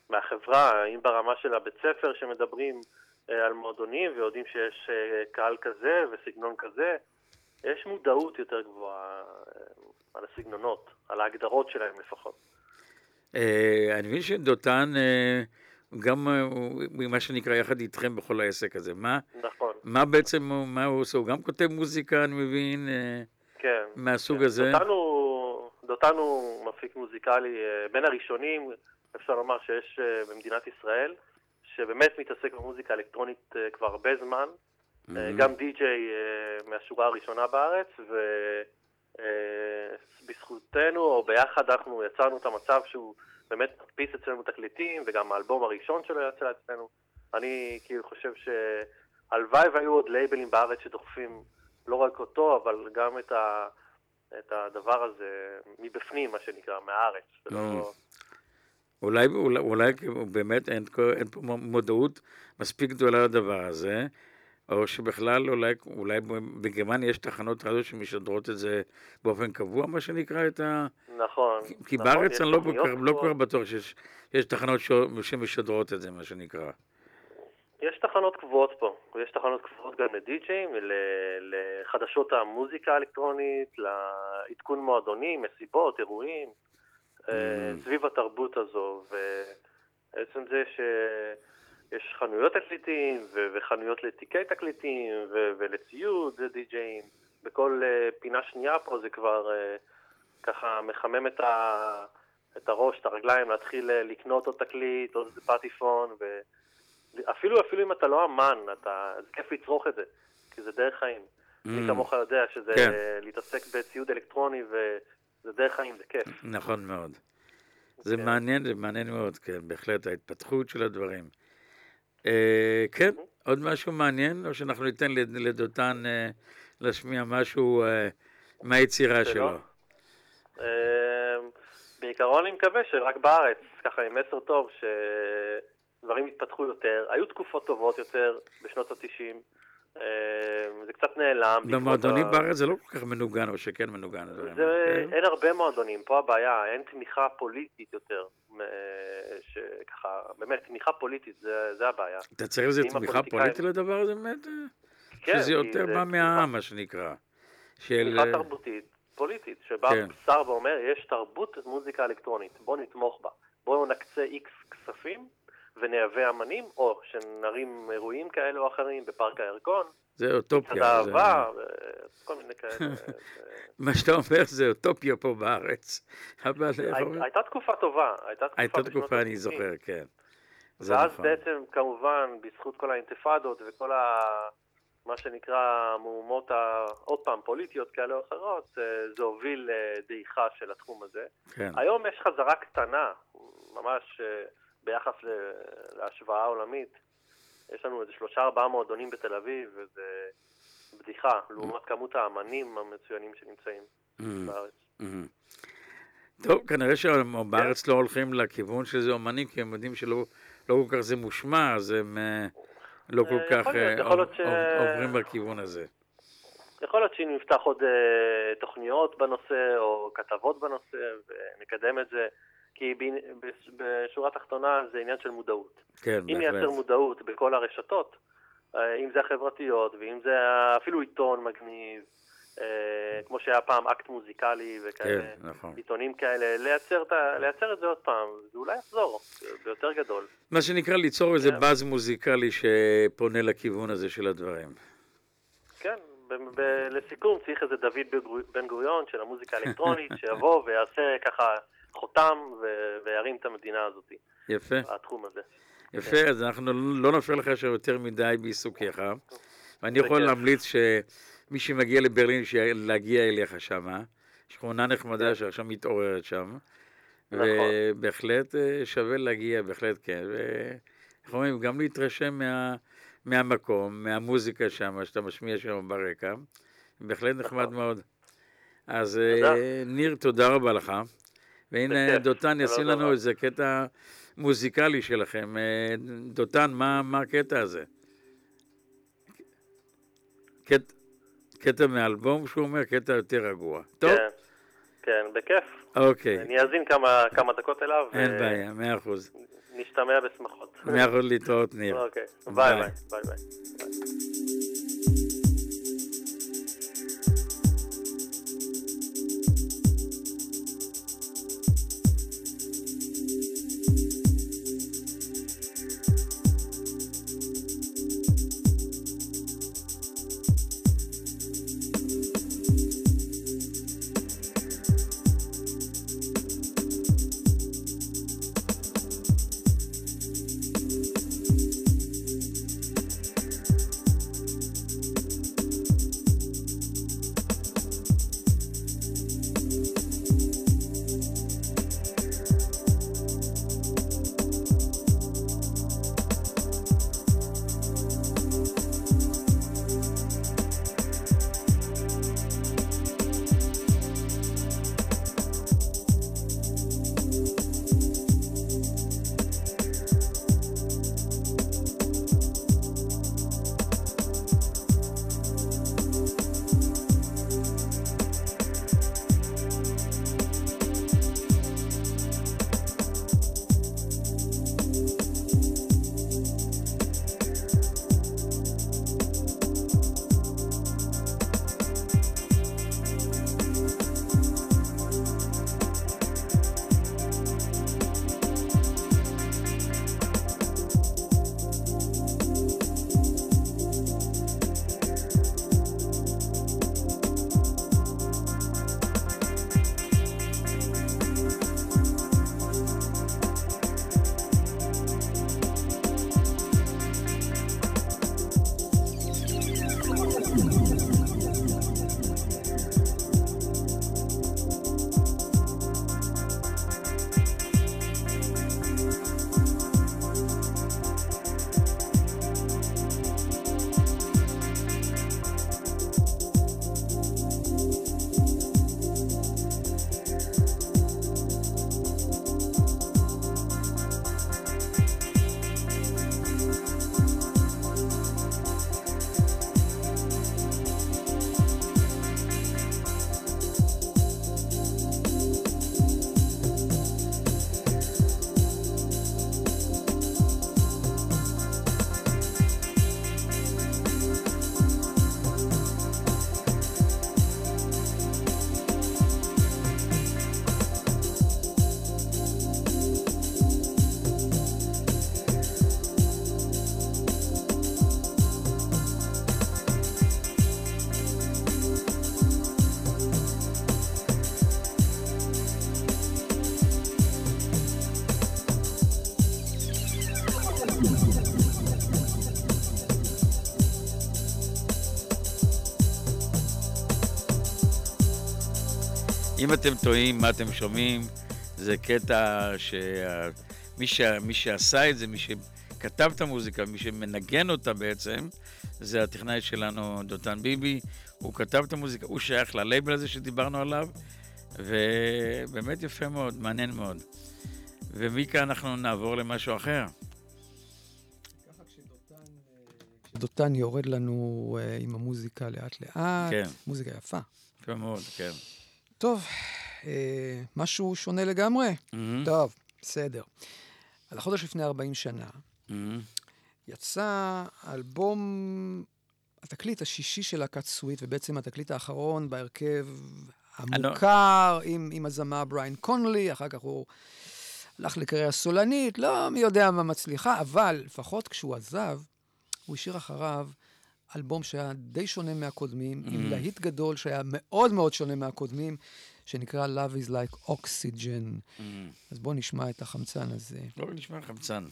מהחברה, אם ברמה של הבית ספר שמדברים על מועדונים ויודעים שיש uh, קהל כזה וסגנון כזה, יש מודעות יותר גבוהה uh, על הסגנונות, על ההגדרות שלהם לפחות. אה, אני מבין שדותן אה, גם אה, מה שנקרא יחד איתכם בכל העסק הזה. מה, נכון, מה בעצם, מה הוא עושה? הוא גם כותב מוזיקה, אני מבין, אה, כן. מהסוג כן. הזה? דותן הוא, דותן הוא מפיק מוזיקלי אה, בין הראשונים, אפשר לומר, שיש אה, במדינת ישראל, שבאמת מתעסק במוזיקה אלקטרונית אה, כבר הרבה זמן. אה, גם די-ג'יי אה, מהשורה הראשונה בארץ, ובזכותנו, או ביחד, אנחנו יצרנו את המצב שהוא באמת מדפיס אצלנו תקליטים, וגם האלבום הראשון שלו יצא אצלנו. אני כאילו חושב שהלוואי והיו עוד לייבלים בארץ שדוחפים לא רק אותו, אבל גם את, ה, את הדבר הזה מבפנים, מה שנקרא, מהארץ. ולא... אולי, אולי, אולי באמת אין, אין פה מודעות מספיק גדולה לדבר הזה, או שבכלל אולי, אולי בגרמניה יש תחנות רדיו שמשדרות את זה באופן קבוע, מה שנקרא, את ה... נכון. כי נכון, בארץ אני לא כל כך- לא כל. בטוח שיש יש תחנות ש- שמשדרות את זה, מה שנקרא. יש תחנות קבועות פה, יש תחנות קבועות גם לדי-ג'אים, לחדשות המוזיקה האלקטרונית, לעדכון מועדונים, מסיבות, אירועים. אה, סביב התרבות הזו, ועצם זה שיש חנויות תקליטים וחנויות לתיקי תקליטים ולציוד די-ג'אים, בכל אה, פינה שנייה פה זה כבר אה, ככה מחמם את, ה- את הראש, את הרגליים, להתחיל לקנות עוד תקליט, עוד פטיפון, ואפילו אפילו אם אתה לא אמן, אתה, זה כיף לצרוך את זה, כי זה דרך חיים. מי כמוך יודע שזה כן. להתעסק בציוד אלקטרוני וזה דרך חיים, זה כיף. נכון מאוד. זה כן. מעניין, זה מעניין מאוד, כן, בהחלט, ההתפתחות של הדברים. אה, כן, עוד משהו מעניין, או שאנחנו ניתן לד- לדותן אה, להשמיע משהו אה, מהיצירה שלו? שלו? אמ, בעיקרון אני מקווה שרק בארץ, ככה עם מסר טוב, שדברים יתפתחו יותר. היו תקופות טובות יותר בשנות ה-90, זה קצת נעלם. במועדונים בארץ זה לא כל כך מנוגן, או שכן מנוגן. כן? אין הרבה מועדונים, פה הבעיה, אין תמיכה פוליטית יותר. אה, שככה, באמת, תמיכה פוליטית, זה, זה הבעיה. אתה צריך איזה תמיכה פוליטית לדבר הזה, באמת? אה? כן, שזה יותר בא מהעם, מה שנקרא. תמיכה אה, תרבותית, פוליטית, שבא כן. שר ואומר, יש תרבות מוזיקה אלקטרונית, בואו נתמוך בה. בואו נקצה איקס כספים ונייבא אמנים, או שנרים אירועים כאלה או אחרים בפארק הירקון, זה אוטופיה. זה- האהבה, וכל מיני כאלה. <laughs> מה שאתה אומר זה אוטופיה פה בארץ. אבל? הייתה תקופה טובה, הייתה תקופה אני ה-90. זוכר, כן. ואז נכון. בעצם, כמובן, בזכות כל האינתיפאדות וכל ה... מה שנקרא המהומות, ה... עוד פעם, פוליטיות כאלה או אחרות, אה, זה הוביל לדעיכה של התחום הזה. כן. היום יש חזרה קטנה, ממש אה, ביחס. להשוואה עולמית. יש לנו איזה שלושה ארבעה מועדונים בתל אביב, וזה בדיחה, לעומת כמות האמנים המצוינים שנמצאים Mm, בארץ. mm. טוב, כנראה שבארץ לא הולכים לכיוון של זה אומנים, כי הם יודעים שלא לא כל כך זה מושמע, אז הם אה, לא כל אה, כך אה, עוברים בכיוון הזה. יכול להיות שאם נפתח עוד תוכניות בנושא, או כתבות בנושא, ונקדם את זה, כי ב- בש- בשורה התחתונה זה עניין של מודעות. כן, אם נייצר בהחלט. מודעות בכל הרשתות, אה, אם זה החברתיות, ואם זה אפילו עיתון מגניב, אה, כמו שהיה פעם אקט מוזיקלי וכאלה, כן, נכון. עיתונים כאלה, לייצר, לייצר את זה עוד פעם, זה אולי יחזור, ביותר גדול. מה שנקרא ליצור איזה כן. באז מוזיקלי שפונה לכיוון הזה של הדברים. כן, ב- ב- לסיכום צריך איזה דוד בן גוריון של המוזיקה האלקטרונית, שיבוא ויעשה ככה חותם ו- וירים את המדינה הזאת, יפה, התחום הזה. יפה, אז אנחנו לא נפריע לך יותר מדי בעיסוקיך. ואני יכול. להמליץ שמי שמגיע לברלין, להגיע אליך שמה. שכונה נחמדה שעכשיו מתעוררת שם. כן. נכון. ובהחלט אה, שווה להגיע, בהחלט כן. ואיך אומרים, גם להתרשם מה, מהמקום, מהמוזיקה שם, שאתה משמיע שם ברקע. בהחלט נחמד נכון. מאוד. אז אה, תודה. ניר, תודה רבה לך. והנה בכיף, דותן זה ישים לנו. איזה קטע מוזיקלי שלכם. אה, דותן, מה, מה הקטע הזה? קטע, קטע מאלבום שהוא אומר, קטע יותר רגוע. טוב, כן, כן, בכיף. אוקיי, אני אאזין כמה, כמה דקות אליו, אין בעיה, מאה אחוז. ונשתמע בשמחות. מאה אחוז להתראות, ניר. אוקיי, ביי. ביי ביי, ביי ביי. אם אתם טועים מה אתם שומעים, זה קטע שמי ש... מי שעשה את זה, מי שכתב את המוזיקה, מי שמנגן אותה בעצם, זה הטכנאי שלנו, דותן ביבי. הוא כתב את המוזיקה, הוא שייך ללייבל הזה שדיברנו עליו, ובאמת יפה מאוד, מעניין מאוד. ומכאן אנחנו נעבור למשהו אחר. דותן יורד לנו uh, עם המוזיקה לאט-לאט, כן. מוזיקה יפה. יפה מאוד, כן. טוב, אה, משהו שונה לגמרי? Mhm. טוב, בסדר. על החודש לפני 40 שנה Mhm. יצא אלבום, התקליט השישי של להקת סוויט, ובעצם התקליט האחרון בהרכב המוכר, עם, עם הזמר בריין קונלי, אחר כך הוא הלך לקריירה סולנית, לא מי יודע מה מצליחה, אבל לפחות כשהוא עזב, הוא השאיר אחריו אלבום שהיה די שונה מהקודמים, עם Mm. להיט גדול שהיה מאוד מאוד שונה מהקודמים, שנקרא Love is like Oxygen. Mhm. אז בואו נשמע את החמצן הזה. לא נשמע חמצן.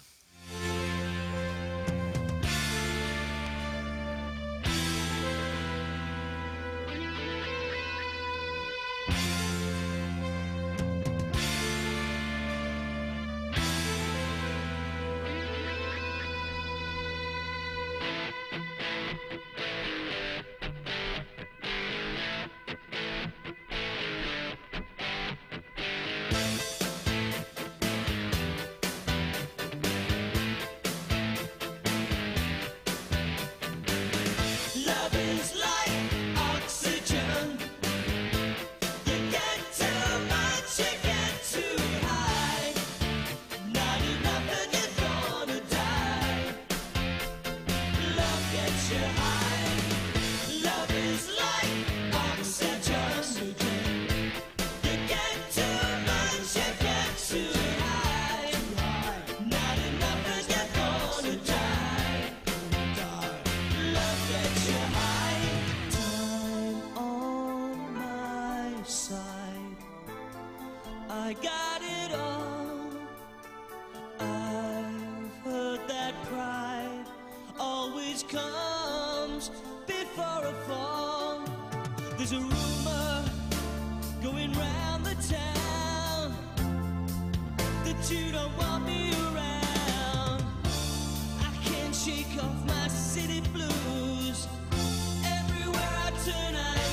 Shake off my city blues. Everywhere I turn, I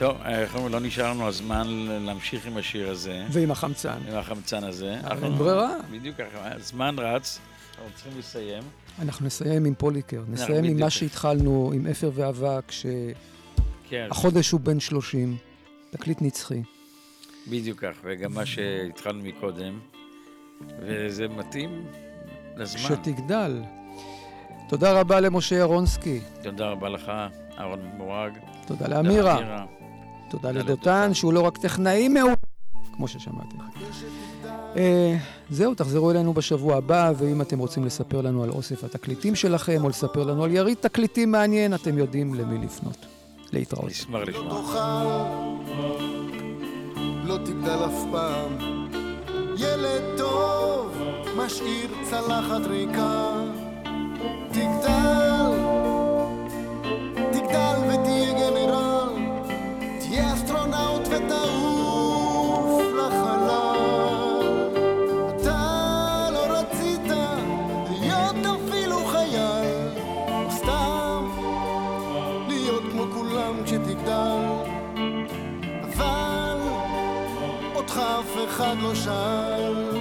טוב, אה, איך אומרים, לא נשאר לנו הזמן להמשיך עם השיר הזה, ועם החמצן. עם החמצן הזה. אין אנחנו- ברירה. בדיוק ככה, הזמן רץ, אנחנו צריכים לסיים. אנחנו נסיים עם פוליקר, נסיים עם. מה שהתחלנו, עם אפר ואבק, כן, שהחודש הוא בן 30, תקליט נצחי. בדיוק כך, וגם מה שהתחלנו מקודם, וזה מתאים לזמן. שתגדל. תודה רבה למשה ירונסקי, תודה רבה לך, אהרון מורג. תודה לאמירה, לאמירה. תודה לדותן, שהוא לא רק טכנאי מעולה, כמו ששמעתם. אה, זהו, תחזרו אלינו בשבוע הבא, ואם אתם רוצים לספר לנו על אוסף התקליטים שלכם, או לספר לנו על יריד תקליטים מעניין, אתם יודעים למי לפנות. להתראות. נשמח לשמוע. תאכל, לא תגדל אף פעם. ילד טוב, משאיר צלחת ריקה. תגדל אף אחד לא שאל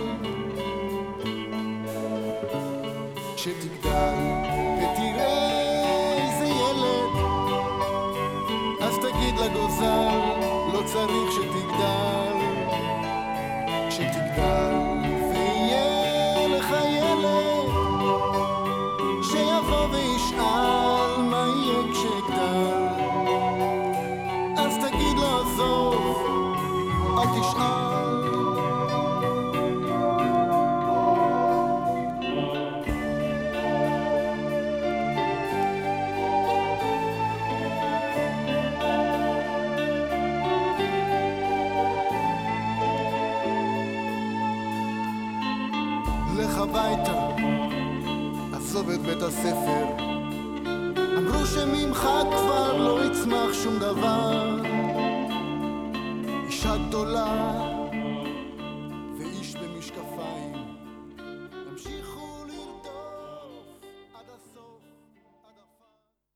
הספר. אמרו שממך כבר לא יצמח שום דבר. אישה גדולה